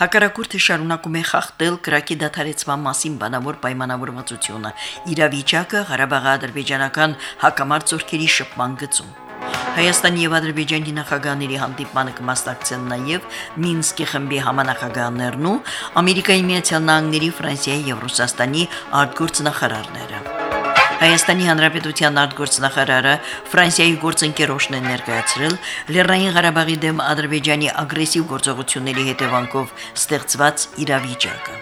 Հակարակորթը շարունակում է խախտել կրակի դադարեցման մասին բանավոր պայմանավորվածությունը։ Իրավիճակը Ղարաբաղի ադրբեջանական հակամարտ ծորքերի շփման գծում։ Հայաստանի եւ Ադրբեջանի նախագահների հանդիպմանը կմասնակցեն նաեւ Մինսկի խմբի համանախագահներն ու Ամերիկայի Միացյալ Նահանգների, Ֆրանսիայի եւ Ռուսաստանի արտգործնախարարները։ Հայաստանի Հանրապետության արտգործնախարարը Ֆրանսիայի գործընկերոջն է ներկայացրել Լեռնային Ղարաբաղի դեմ Ադրբեջանի ագրեսիվ գործողությունների հետևանքով ստեղծված իրավիճակը։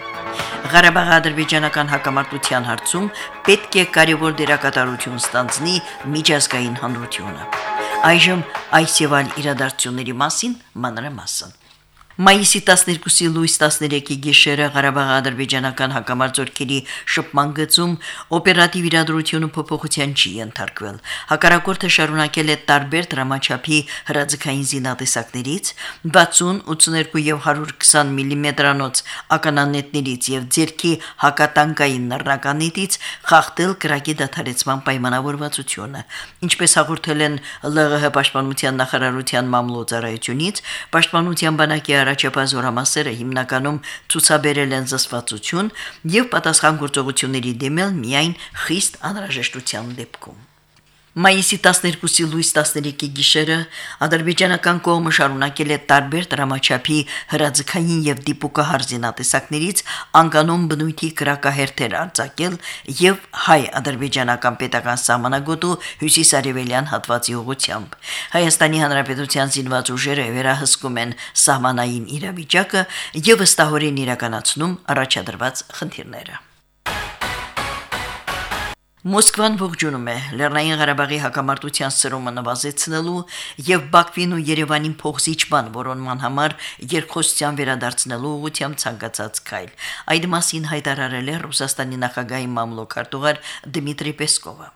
Ղարաբաղի ադրբեջանական հակամարտության հարցում պետք է կարևոր դերակատարություն ստանձնի միջազգային հանրությունը։ Այժմ այս եւ այլ իրադարձությունների մասին մանրամասն։ Մայիսի 12-ի լույս 13-ի գիշերը Ղարաբաղի ադրբեջանական հակամարտությունների շփման գծում օպերատիվ իրադրությունը փոփոխության չի ենթարկվել։ Հակառակորդը շարունակել է տարբեր դրամաչափի հրաձգային զինատեսակներից 60, 82 եւ 120 մմ-անոց ականանետներից եւ ձերքի հակատանկային նռնականից խախտել կրակի դադարեցման պայմանավորվածությունը։ Ինչպես հաղորդել են ԼՂՀ պաշտպանության նախարարության մամլոյցարայությունից, պաշտպանության բանակի առաջապահ զորամասերը հիմնականում ցուցաբերել են զսվածություն եւ պատասխան գործողությունների դիմել միայն խիստ անհրաժեշտության դեպքում։ Մայիսի 12-ի լույս 13-ի գիշերը ադրբեջանական կողմը շարունակել է տարբեր դրամաչափի հրաձգային եւ դիպուկահար զինատեսակներից անկանոն բնույթի կրակահերթեր արձակել եւ հայ-ադրբեջանական պետական սահմանագոտու հյուսիսարևելյան հատվածի ուղությամբ։ Հայաստանի Հանրապետության զինված ուժերը վերահսկում են սահմանային իրավիճակը եւ ըստահորեն իրականացնում առաջադրված խնդիրները։ Մոսկվան ողջունում է. Լեռնային Ղարաբաղի հակամարտության սրումը նվազեցնելու եւ Բաքվին ու Երևանին փոխզիջման որոնման համար երկխոսության վերադարձնելու ուղղությամբ ցանկացած քայլ։ Այդ մասին հայտարարել է Ռուսաստանի նախագահի մամլոք Դմիտրի Պեսկովը։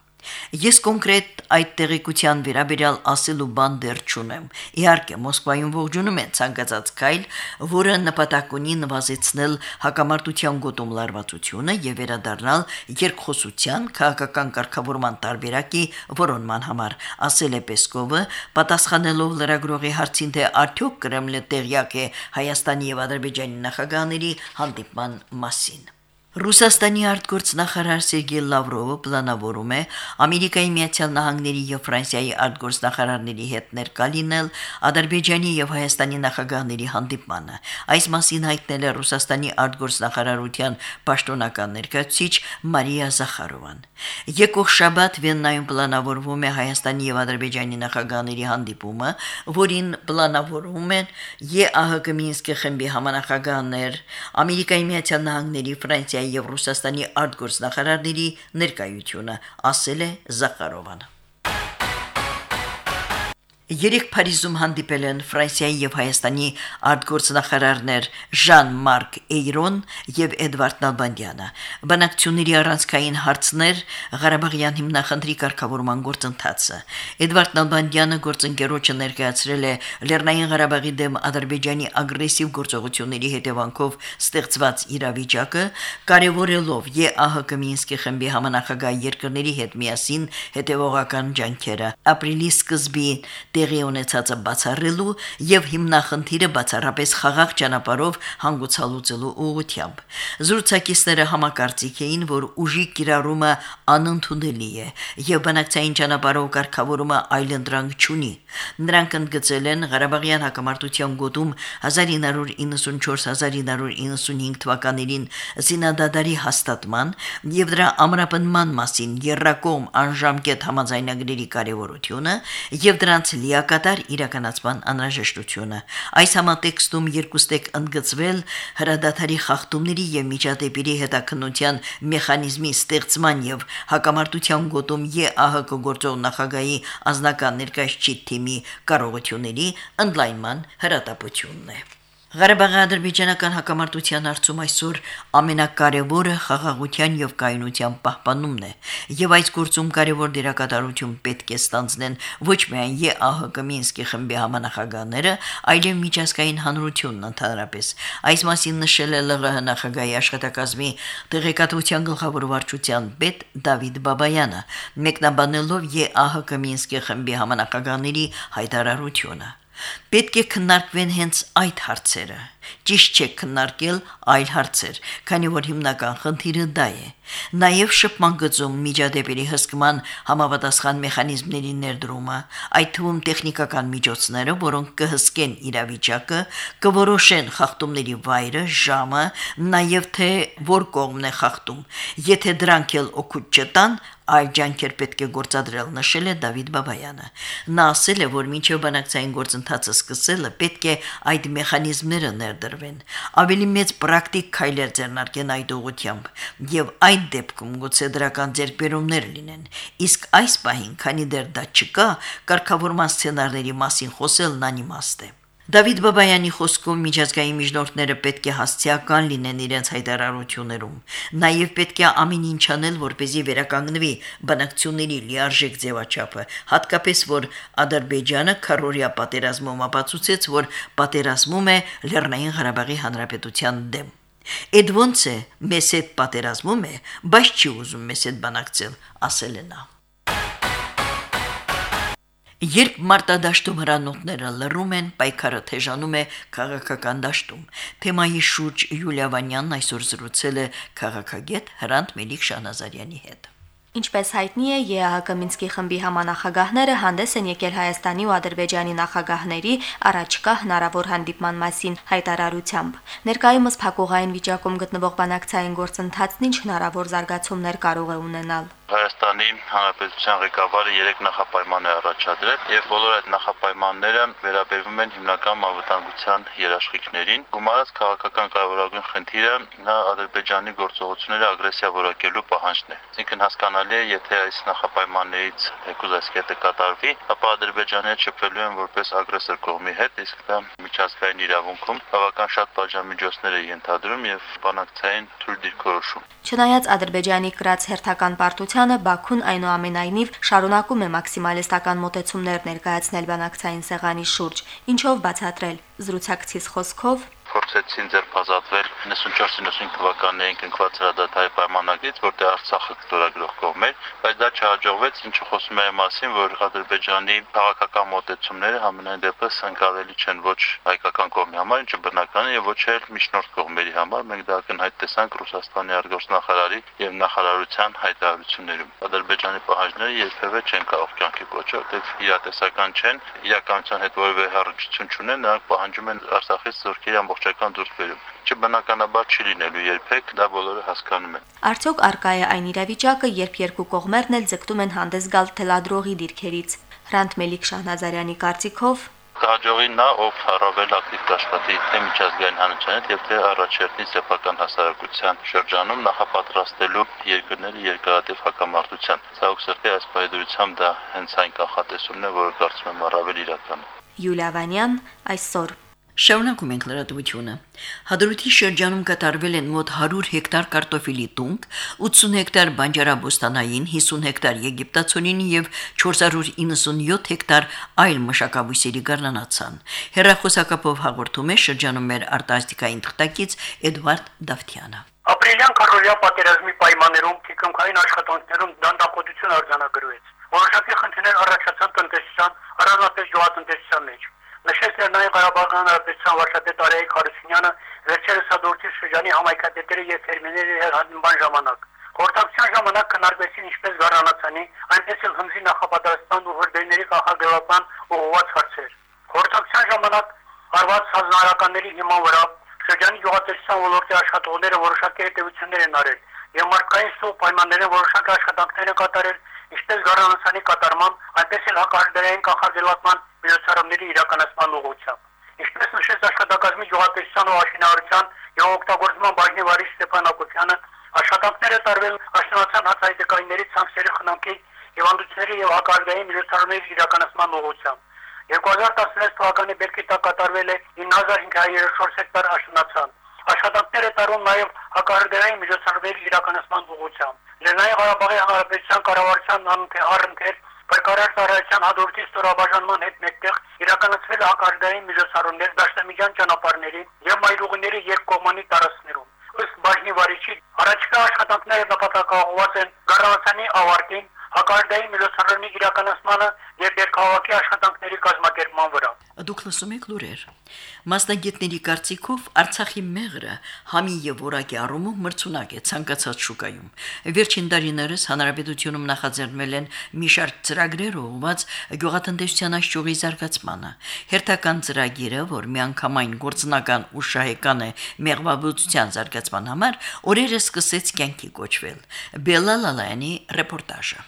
Ես կոնկրետ այդ տեղեկության վերաբերյալ ասելու բան դեռ չունեմ։ Իհարկե, Մոսկվայում ողջունում են ցանկացած քայլ, որը նպատակ ունի նվազեցնել հակամարտության գոտում լարվածությունը եւ վերադառնալ երկխոսության քաղաքական կարգավորման տարբերակի որոնման համար, ասել է Պեսկովը, պատասխանելով լրագրողի հարցին, թե արդյոք Կրեմլը տեղյակ է Հայաստանի եւ Ադրբեջանի նախագահների հանդիպման մասին։ Ռուսաստանի արտգործնախարար Սերգեյ Լավրովը պլանավորում է Ամերիկայի Միացյալ Նահանգների եւ Ֆրանսիայի արտգործնախարարների հետ ներկա լինել Ադրբեջանի եւ Հայաստանի նախագահների հանդիպմանը։ Այս մասին հայտնել է Ռուսաստանի արտգործնախարարության պաշտոնական ներկայացուցիչ Մարիա Զախարովան։ Եկող շաբաթ Վիեննայում պլանավորվում է Հայաստանի եւ Ադրբեջանի նախագահների հանդիպումը, որին պլանավորվում են ԵԱՀԿ Մինսկի խմբի համանախագահներ, Ամերիկայի Միացյալ Նահանգների, Ֆրանսիայի եւ Ռուսաստանի արտգործնախարարների ներկայությունը, ասել է Զախարովան։ Երեք Փարիզում հանդիպել են Ֆրանսիայի եւ Հայաստանի արտգործնախարարներ Ժան-Մարկ Էյրոն եւ Էդվարդ Նալբանդյանը։ Բանակցությունների առանցքային հարցներ Ղարաբաղյան հիմնախնդրի կարգավորման գործընթացը։ Էդվարդ Նալբանդյանը գործընկերոջը ներկայացրել է Լեռնային Ղարաբաղի դեմ Ադրբեջանի ագրեսիվ գործողությունների հետևանքով ստեղծված իրավիճակը, կարևորելով ԵԱՀԿ Մինսկի խմբի համանախագահ երկրների հետ միասին հետևողական ջանքերը։ Ապրիլի սկզբին տեղի ունեցածը բացառելու եւ հիմնախնդիրը բացառապես խաղաղ ճանապարհով հանգուցալուծելու ուղղությամբ։ Զրուցակիցները համակարծիք էին, որ ուժի կիրառումը անընդունելի է եւ բանակցային ճանապարհով կարգավորումը այլընտրանք չունի։ Նրանք ընդգծել են Ղարաբաղյան հակամարտության գոտում 1994-1995 թվականներին զինադադարի հաստատման եւ դրա ամրապնման մասին երրակողմ անժամկետ համաձայնագրերի կարևորությունը եւ դրանց լիակատար իրականացման անհրաժեշտությունը։ Այս համատեքստում երկուստեք ընդգծվել հրադադարի խախտումների եւ միջադեպերի հետաքննության մեխանիզմի ստեղծման եւ հակամարտության գոտում ԵԱՀԿ գործող նախագահի ազնական ներկայացիչ թիմի կարողությունների ընդլայնման հրատապությունն է։ Ղարաբաղի ադրբեջանական հակամարտության հարցում այսօր ամենակարևորը խաղաղության եւ կայունության պահպանումն է, եւ այս գործում կարևոր դերակատարություն պետք է ստանձնեն ոչ միայն ԵԱՀԿ Մինսկի խմբի համանախագահները, այլև միջազգային հանրությունն ընդհանրապես։ Այս մասին նշել է ԼՂՀ նախագահի աշխատակազմի տեղեկատվության գլխավոր վարչության պետ Դավիթ Բաբայանը, մեկնաբանելով ԵԱՀԿ Մինսկի խմբի համանախագահների հայտարարությունը։ Պետք է քննարկվեն հենց այդ հարցերը։ Ճիշտ չէ քննարկել այլ հարցեր, քանի որ հիմնական խնդիրը դա է։ Նաև շփման գծում միջադեպերի հսկման համապատասխան մեխանիզմների ներդրումը, այդ թվում տեխնիկական միջոցները, որոնք կհսկեն իրավիճակը, կորոշեն խախտումների վայրը, ժամը, նաև թե որ կողմն է խախտում։ Եթե դրանք էլ օգուտ չտան, այլ ջանքեր պետք է գործադրել, նշել է Դավիթ Բաբայանը։ Նա ասել է, որ մինչև բանակցային գործընթացը սկսելը պետք է այդ մեխանիզմները ներդրվեն, ավելի մեծ պրակտիկ քայլեր ձեռնարկեն այդ ուղությամբ, եւ այդ դեպքում գուցե դրական ձեռքբերումներ լինեն։ Իսկ այս պահին, քանի դեռ դա չկա, կարգավորման սցենարների մասին խոսելն անիմաստ է։ Դավիթ Բաբայանի խոսքով միջազգային միջնորդները պետք է հասցեական լինեն իրենց հայտարարություններում։ Նաև պետք է ամեն ինչ անել, որպեսզի վերականգնվի բանակցությունների լիարժեք ձևաչափը, հատկապես որ Ադրբեջանը քարորիա պատերազմում ապացուցեց, որ պատերազմում է Լեռնային Ղարաբաղի Հանրապետության դեմ։ Էդ ոնց է, մեզ հետ պատերազմում է, բայց չի ուզում մեզ հետ բանակցել, ասել է նա։ Երբ մարտադաշտում հրանոթները լռում են, պայքարը թեժանում է քաղաքական դաշտում։ Թեմայի շուրջ Յուլիա Վանյանն այսօր զրուցել է քաղաքագետ Հրանտ Մելիք Շանազարյանի հետ։ Ինչպես հայտնի է, ԵԱՀԿ Մինսկի խմբի համանախագահները հանդես են եկել Հայաստանի ու Ադրբեջանի նախագահների առաջկա հնարավոր հանդիպման մասին հայտարարությամբ։ Ներկայումս փակուղային վիճակում գտնվող բանակցային գործընթացն ինչ հնարավոր զարգացումներ կարող է ունենալ։ Հայաստանի Հանրապետության ղեկավարը երեք նախապայման է առաջադրել եւ բոլոր այդ նախապայմանները վերաբերվում են հիմնական անվտանգության երաշխիքներին։ Գումարած քաղաքական կարևորագույն խնդիրը նա Ադրբեջանի գործողությունները ագրեսիա որակելու պահանջն է։ Այսինքն հասկանալի է, եթե այս նախապայմաններից եկուզ այս կետը կատարվի, ապա Ադրբեջանը շփվելու են որպես ագրեսոր կողմի հետ, իսկ դա միջազգային իրավունքում բավական շատ պատժամիջոցներ է ենթադրում եւ բանակցային թույլ դիրքորոշում։ Չնայած Ադրբեջանի կրած հերթական պարտությանը Բաքուն այնուամենայնիվ շարունակում է մաքսիմալիստական մոտեցումներ ներկայացնել բանակցային սեղանի շուրջ, ինչով բացատրել զրուցակցից խոսքով փորձեցին ձերբազատվել 94-95 թվականներին կնքված հրադադարի պայմանագրից, որտեղ Արցախը ստորագրող կողմ էր, բայց դա չհաջողվեց, ինչը խոսում է մասին, որ Ադրբեջանի քաղաքական մոտեցումները համենայն դեպս ընկալելի չեն ոչ հայկական կողմի համար, ինչը բնական է եւ ոչ էլ միջնորդ կողմերի համար։ Մենք դա ակնհայտ տեսանք Ռուսաստանի արտգործնախարարի եւ նախարարության հայտարարություններում։ Ադրբեջանի պահանջները երբևէ չեն կարող կյանքի կոչել, որտեղ իրատեսական չեն, իրականության հետ որևէ հարություն չունեն, նրանք պահանջում են Արցախից զորքերի ամբողջ ամբողջական դուրսբերում։ Չբնականաբար չի լինելու երբեք, դա բոլորը հասկանում են։ Արդյոք արկա է այն իրավիճակը, երբ երկու կողմերն էլ ձգտում են հանդես գալ թելադրողի դիրքերից։ Հրանտ Մելիք Շահնազարյանի կարծիքով կհաջողի նա, ով առավել ակտիվ կաշխատի թե միջազգային հանրության եւ թե առաջերտի սեփական հասարակության շրջանում նախապատրաստելու երկրների երկարատև հակամարտության։ Ցավոք սրտի այս պայդրությամբ դա հենց այն կանխատեսումն է, որը կարծում եմ առավել իրական Յուլիա Վանյան այսօր Շարունակում ենք լրատվությունը։ Հադրութի շրջանում կատարվել են մոտ 100 հեկտար կարտոֆիլի տունք, 80 հեկտար բանջարաբոստանային, 50 հեկտար եգիպտացորին եւ 497 հեկտար այլ մշակաբույսերի գառնանացան։ Հերրախոսակապով հաղորդում է շրջանում մեր արտասթիկային թղթակից Էդվարդ Դավթյանը։ Ապրիլյան քարորիա պատերազմի պայմաններում քիքմքային աշխատանքներում դանդաղություն արձանագրվեց։ Որոշակի խնդիրներ առաջացան տնտեսության, առանձնապես գյուղատնտեսության մեջ Նշեց Լեռնային Ղարաբաղի Հանրապետության վարչապետ Արայիկ Հարությունյանը վերջերս հաջորդի շրջանի համայնքատետերը եւ ֆերմերների հանդիպման ժամանակ։ Խորհրդակցության ժամանակ քննարկվեցին ինչպես գառնանացանի, այնպես էլ հմզի նախապատրաստման ու հրդեհների կանխարգելական ուղղված հարցեր։ Խորհրդակցության ժամանակ արված հանրականների հիման վրա շրջանի գյուղատնտեսության ոլորտի աշխատողները որոշակի հետևություններ են արել եւ մարդկային սու պայմաններում որոշակի աշխատանքներ են կատարել, ինչպես գառնանացանի կատարման, այնպես էլ հակահարդարային կանխարգելական միջոցառումների իրականացման ուղղությամբ։ Ինչպես նշեց աշխատակազմի գյուղատնտեսության ու աշինարարության եւ օգտագործման բաժնի վարիչ Ստեփան Ակոչյանը, աշխատանքները տարվել աշնանացան հացահայտեկայինների ցանցերի խնամքի հիվանդությունների եւ հակարդային միջոցառումների իրականացման ուղղությամբ։ 2016 թվականի բերքի տակ կատարվել է 9534 հեկտար աշնանացան։ Աշխատանքները տարում նաև հակարդերային միջոցառումների իրականացման ուղղությամբ։ Լեռնային Ղարաբաղի Հանրապետության կառավարության անընթեր Պայքարար ծառայության հաջորդի ստորաբաժանման հետ մեկտեղ իրականացվել հակարդային միջոցառումներ դաշնամիջան ճանապարհների եւ մայրուղիների երկկողմանի տարածքներում ըստ բաժնի վարիչի առաջկա աշխատանքները նպատակաուղված են գառավարանի ավարտին հակարդային միջոցառումների իրականացմանը եւ դերքահավաքի աշխատանքների կազմակերպման վրա։ Դուք լսում եք լուրեր։ Մասնագետների կարծիքով Արցախի մեղրը համի եւ որակի առումով մրցունակ է ցանկացած շուկայում։ Վերջին տարիներս հանրապետությունում նախաձեռնվել են մի շարք ծրագրեր ուղղված գյուղատնտեսության աշխուժի զարգացմանը։ Հերթական ծրագիրը, որ միանգամայն գործնական ու շահեկան է մեղվաբուծության զարգացման համար, օրերս սկսեց կյանքի կոչվել։ Բելալալայանի ռեպորտաժը։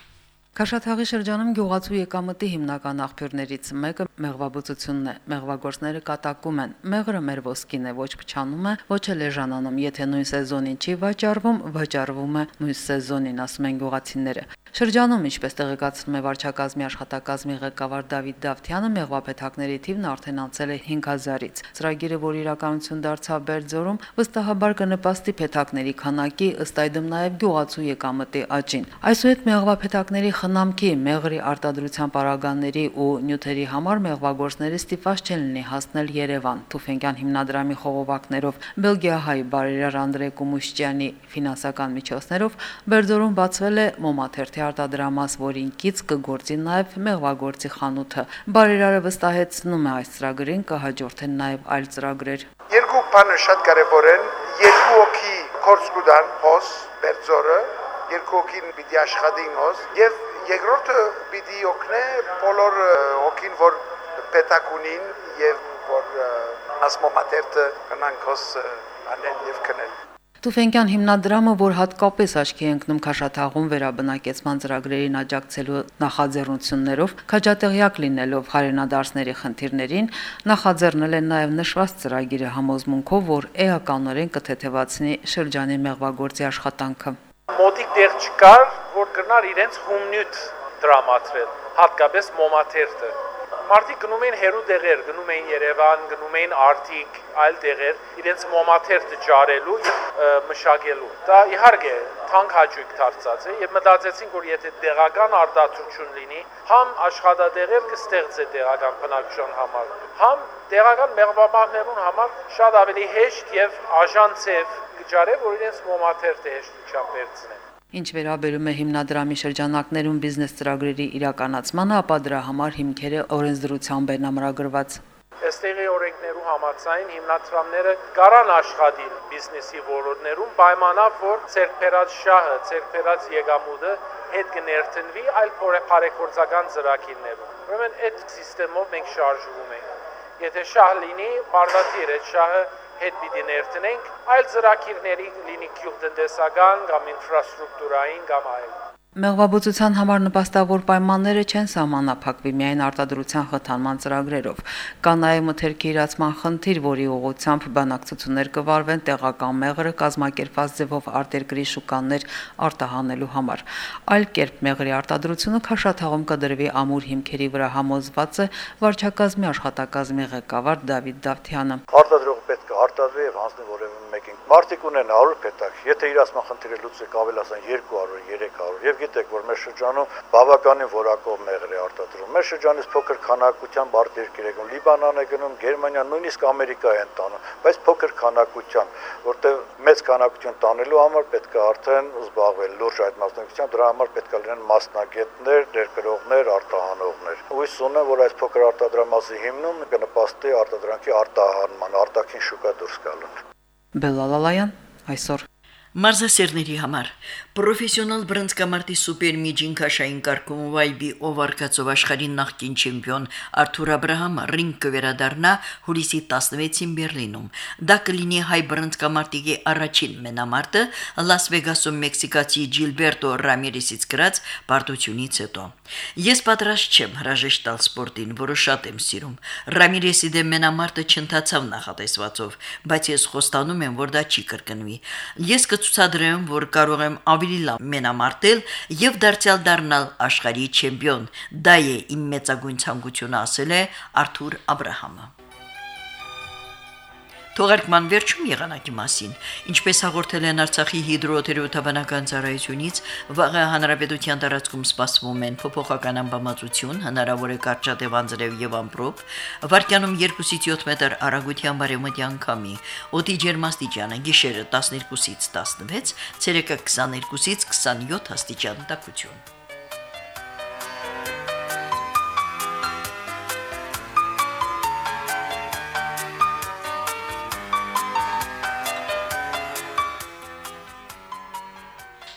Քաշաթաղի շրջանում գյուղացու եկամտի հիմնական աղբյուրներից մեկը մեղվաբուծությունն է։ Մեղվագործները կատակում են։ Մեղրը մեր ոսկին է, ոչ փչանում է, ոչ էլ էժանանում, եթե նույն սեզոնին չի վաճառվում, վաճառվում է նույն սեզոնին, ասում են գյուղացիները։ Շրջանում, ինչպես տեղեկացնում է վարչակազմի աշխատակազմի ղեկավար Դավիթ Դավթյանը, մեղվապետակների թիվն արդեն անցել է 5000-ից։ Ծրագիրը, որ իրականություն դարձավ Բերձորում, վստահաբար կնպաստի փետակների քանակի, ըստ այդմ նաև գյուղացու եկամտի աճին։ Այսուհետ մեղվապետակների խնամքի, մեղրի արտադրության պարագաների ու նյութերի համար մեղվագործները ստիպված չեն լինի հասնել Երևան։ Թուֆենկյան հիմնադրամի խողովակներով Բելգիահայ բարերար Անդրե Կոմուշճյանի ֆինանսական միջոցներով Բերձորում բացվել է մոմաթերթի բաժանորդի արտադրամաս, որին կից կգործի նաև մեղվագործի խանութը։ Բարերարը վստահեցնում է այս ծրագրին կհաջորդեն նաև այլ ծրագրեր։ Երկու բանը շատ կարևոր են, երկու օքի կորս կուդան հոս բերձորը, երկու օքին պիտի աշխատին հոս եւ երկրորդը պիտի օգնե բոլոր օքին, որ պետակ ունին եւ որ ասմոմատերտը կնանք հոս անեն եւ կնել։ Տուֆենկյան հիմնադրամը, որ հատկապես աչքի ընկնում քաշաթաղում վերաբնակեցման ծրագրերին աջակցելու նախաձեռնություններով, քաջատեղյակ լինելով հայրենադարձների խնդիրներին, նախաձեռնել են նաև նշված ծրագիրը համոզմունքով, որ էականորեն կթեթևացնի շրջանի մեղվագործի աշխատանքը։ Մոտիկ տեղ չկար, որ կրնար իրենց հումնյութ դրամատրել, հատկապես մոմաթերթը Մարդիկ գնում էին հերու դեղեր, գնում էին Երևան, գնում էին Արտիկ, այլ դեղեր, իրենց մոմաթերթը ջարելու եւ մշակելու։ Դա իհարկե թանկ հաճույք դարձած է եւ մտածեցին, որ եթե տեղական արտադրություն լինի, համ աշխատադեղեր կստեղծե տեղական բնակչության համար, համ տեղական մեղվաբաններուն համար շատ ավելի հեշտ եւ աժանցև կջարե, որ իրենց մոմաթերթը հեշտությամբ վերցնեն։ Ինչ վերաբերում է հիմնադրամի շրջանակներում բիզնես ծրագրերի իրականացմանը, ապա դրա համար հիմքերը օրենսդրությամբ են ամրագրված։ Այստեղի օրենքներու համաձայն հիմնադրամները կարան աշխատին բիզնեսի ոլորտներում պայմանավ, որ ցերկերած շահը, ցերկերած եկամուտը հետ կներտնվի այլ բարեփոխական ծրագիրներում։ Ուրեմն այդ համակարգով մենք շարժվում ենք։ Եթե շահ լինի, բարդատիր այդ շահը հետ պիտի ներտնենք, այլ ծրագիրների լինի գյուղտնտեսական կամ ինֆրաստրուկտուրային կամ այլ։ Մեղվաբուծության համար նպաստավոր պայմանները չեն սահմանափակվի միայն արտադրության խթանման ծրագրերով։ Կա նաև մթերքի իրացման խնդիր, որի ուղղությամբ բանակցություններ կվարվեն տեղական մեղրը կազմակերպված ձևով արտերկրի շուկաներ արտահանելու համար։ Այլ կերպ մեղրի արտադրությունը քաշաթաղում կդրվի ամուր հիմքերի վրա համոզված է վարչակազմի աշխատակազմի ղեկավար Դավիթ Դավթյանը։ Արտադրողը պետք է արտադրի եւ հանձնի որևէ մեկին։ Մարտիկ ունեն 100 պետակ, եթե իրացման խնդիրը լուծեք ավելացան 200, 300 եւ գիտեք, որ մեր շրջանում բավականին որակով մեղր է արտադրում։ Մեր շրջանից փոքր քանակությամբ արտերկիր է գնում, Լիբանան է գնում, Գերմանիա, նույնիսկ Ամերիկա են տանում, բայց փոքր քանակությամբ, որտեղ մեծ քանակություն տանելու համար պետք է արդեն զբաղվել լուրջ այդ մասնակցությամբ, դրա համար պետք է լինեն մասնագետներ, ներկրողներ, արտահանողներ։ Հույս ունեմ, որ այս փոքր արտադրամասի հիմնում կնպաստի արտադրանքի արտահանման, արտաքին շուկա դուրս գալուն։ Բելալալայան այսօր Մարզասերների համար պրոֆեսիոնալ բրոնզկամարտի սուպերմիջին քաշային կարգում վայբի օվարկացով աշխարհին նախկին չեմպիոն Արթուր Աբ รา համը ռինգ կվերադառնա հուլիսի 16-ին Բերլինում։ Դա կլինի հայ բրոնզկամարտիկի առաջին մենամարտը Լաս Վեգասում մեքսիկացի Ջիլբերտո Ռամիրեսից գրած պարտությունից հետո։ Ես պատրաստ չեմ հրաժեշտ տալ սպորտին, որը շատ եմ սիրում։ Ռամիրեսի դեմ մենամարտը չընթացավ նախատեսվածով, բայց ես խոստանում եմ, որ դա չի կրկնվի։ Ես կցուցադրեմ, որ կարող եմ ավելի լավ մենամարտել եւ դարձյալ դառնալ աշխարհի չեմպիոն։ Դա է իմ մեծագույն ցանկությունը, ասել է Արթուր Աբ รา համը։ Թողարկման վերջում եղանակի մասին, ինչպես հաղորդել են Արցախի հիդրոթերապևտաբանական ծառայությունից, վաղը հանրապետության տարածքում սպասվում են փոփոխական ամպամածություն, հնարավոր է կարճատև անձրև եւ ամպրոպ, վարկյանում 2-ից 7 մետր արագության բարեմտյան քամի, օդի ջերմաստիճանը գիշերը 12-ից 16, ցերեկը 22-ից 27 աստիճան տաքություն։